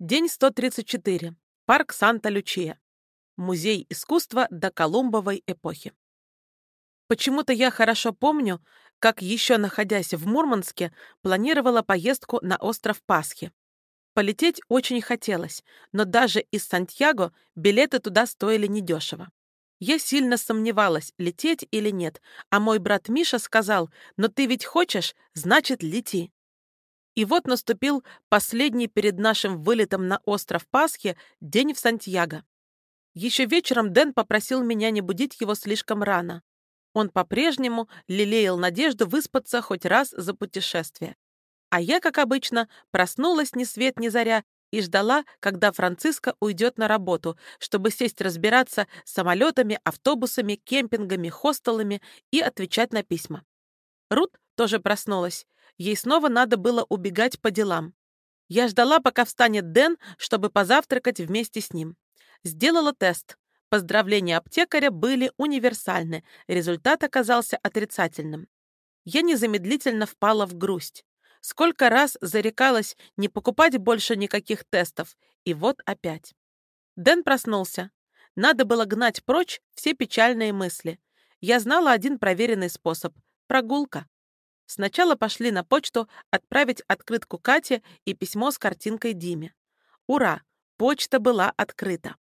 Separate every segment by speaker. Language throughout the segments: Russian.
Speaker 1: День 134. Парк Санта-Лючия. Музей искусства до Колумбовой эпохи. Почему-то я хорошо помню, как еще находясь в Мурманске, планировала поездку на остров Пасхи. Полететь очень хотелось, но даже из Сантьяго билеты туда стоили недешево. Я сильно сомневалась, лететь или нет, а мой брат Миша сказал, «Но ты ведь хочешь, значит, лети». И вот наступил последний перед нашим вылетом на остров Пасхи день в Сантьяго. Еще вечером Дэн попросил меня не будить его слишком рано. Он по-прежнему лелеял надежду выспаться хоть раз за путешествие. А я, как обычно, проснулась ни свет ни заря и ждала, когда Франциска уйдет на работу, чтобы сесть разбираться с самолетами, автобусами, кемпингами, хостелами и отвечать на письма. Рут тоже проснулась. Ей снова надо было убегать по делам. Я ждала, пока встанет Дэн, чтобы позавтракать вместе с ним. Сделала тест. Поздравления аптекаря были универсальны, результат оказался отрицательным. Я незамедлительно впала в грусть. Сколько раз зарекалась не покупать больше никаких тестов, и вот опять. Дэн проснулся. Надо было гнать прочь все печальные мысли. Я знала один проверенный способ — прогулка. Сначала пошли на почту отправить открытку Кате и письмо с картинкой Диме. Ура! Почта была открыта.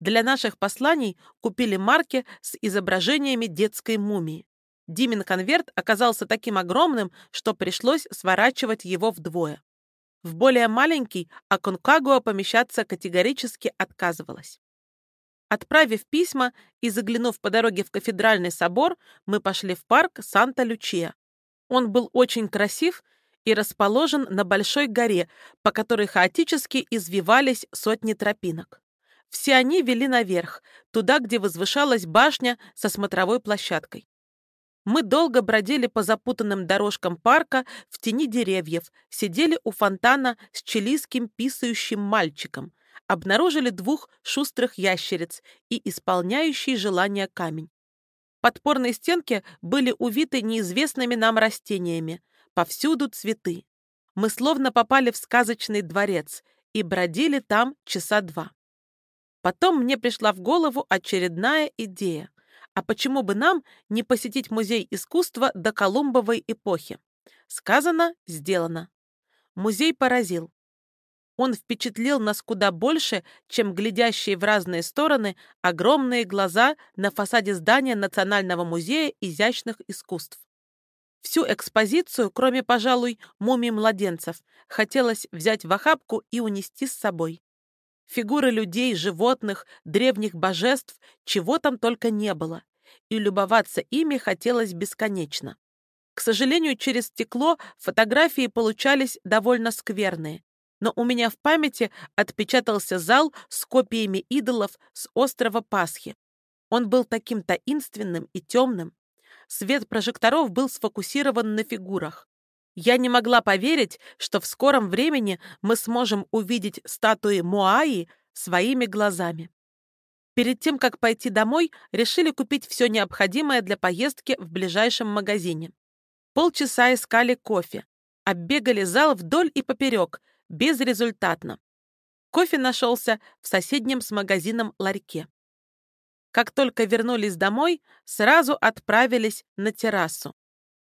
Speaker 1: Для наших посланий купили марки с изображениями детской мумии. Димин конверт оказался таким огромным, что пришлось сворачивать его вдвое. В более маленький Аконкагуа помещаться категорически отказывалась. Отправив письма и заглянув по дороге в кафедральный собор, мы пошли в парк Санта-Лючия. Он был очень красив и расположен на большой горе, по которой хаотически извивались сотни тропинок. Все они вели наверх, туда, где возвышалась башня со смотровой площадкой. Мы долго бродили по запутанным дорожкам парка в тени деревьев, сидели у фонтана с чилийским писающим мальчиком, обнаружили двух шустрых ящериц и исполняющий желание камень. Подпорные стенки были увиты неизвестными нам растениями. Повсюду цветы. Мы словно попали в сказочный дворец и бродили там часа два. Потом мне пришла в голову очередная идея. А почему бы нам не посетить музей искусства до Колумбовой эпохи? Сказано, сделано. Музей поразил. Он впечатлил нас куда больше, чем глядящие в разные стороны огромные глаза на фасаде здания Национального музея изящных искусств. Всю экспозицию, кроме, пожалуй, мумий младенцев, хотелось взять в охапку и унести с собой. Фигуры людей, животных, древних божеств, чего там только не было, и любоваться ими хотелось бесконечно. К сожалению, через стекло фотографии получались довольно скверные, но у меня в памяти отпечатался зал с копиями идолов с острова Пасхи. Он был таким таинственным и темным. Свет прожекторов был сфокусирован на фигурах. Я не могла поверить, что в скором времени мы сможем увидеть статуи Моаи своими глазами. Перед тем, как пойти домой, решили купить все необходимое для поездки в ближайшем магазине. Полчаса искали кофе, оббегали зал вдоль и поперек, Безрезультатно. Кофе нашелся в соседнем с магазином ларьке. Как только вернулись домой, сразу отправились на террасу.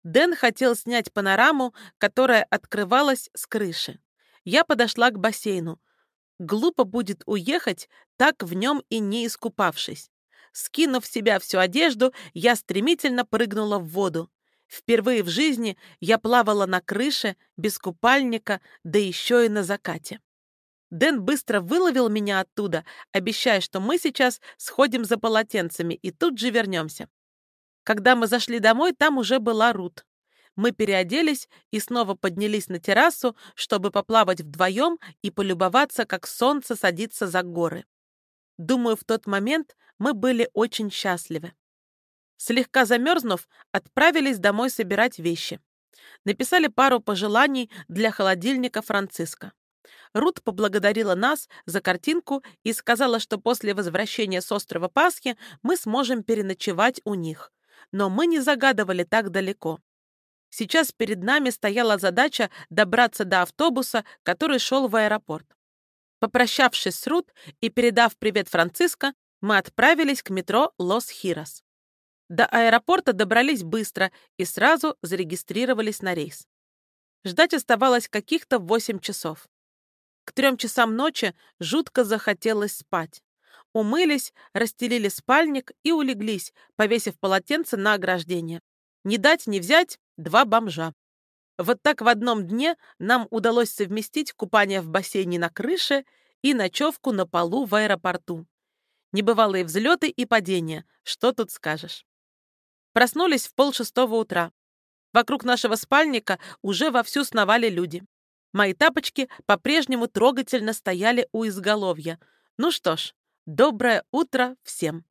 Speaker 1: Дэн хотел снять панораму, которая открывалась с крыши. Я подошла к бассейну. Глупо будет уехать, так в нем и не искупавшись. Скинув в себя всю одежду, я стремительно прыгнула в воду. Впервые в жизни я плавала на крыше, без купальника, да еще и на закате. Дэн быстро выловил меня оттуда, обещая, что мы сейчас сходим за полотенцами и тут же вернемся. Когда мы зашли домой, там уже была Рут. Мы переоделись и снова поднялись на террасу, чтобы поплавать вдвоем и полюбоваться, как солнце садится за горы. Думаю, в тот момент мы были очень счастливы. Слегка замерзнув, отправились домой собирать вещи. Написали пару пожеланий для холодильника Франциска. Рут поблагодарила нас за картинку и сказала, что после возвращения с острова Пасхи мы сможем переночевать у них. Но мы не загадывали так далеко. Сейчас перед нами стояла задача добраться до автобуса, который шел в аэропорт. Попрощавшись с Рут и передав привет Франциско, мы отправились к метро Лос-Хирос. До аэропорта добрались быстро и сразу зарегистрировались на рейс. Ждать оставалось каких-то 8 часов. К трем часам ночи жутко захотелось спать. Умылись, расстелили спальник и улеглись, повесив полотенце на ограждение. Не дать не взять два бомжа. Вот так в одном дне нам удалось совместить купание в бассейне на крыше и ночевку на полу в аэропорту. Небывалые взлеты и падения, что тут скажешь. Проснулись в полшестого утра. Вокруг нашего спальника уже вовсю сновали люди. Мои тапочки по-прежнему трогательно стояли у изголовья. Ну что ж, доброе утро всем!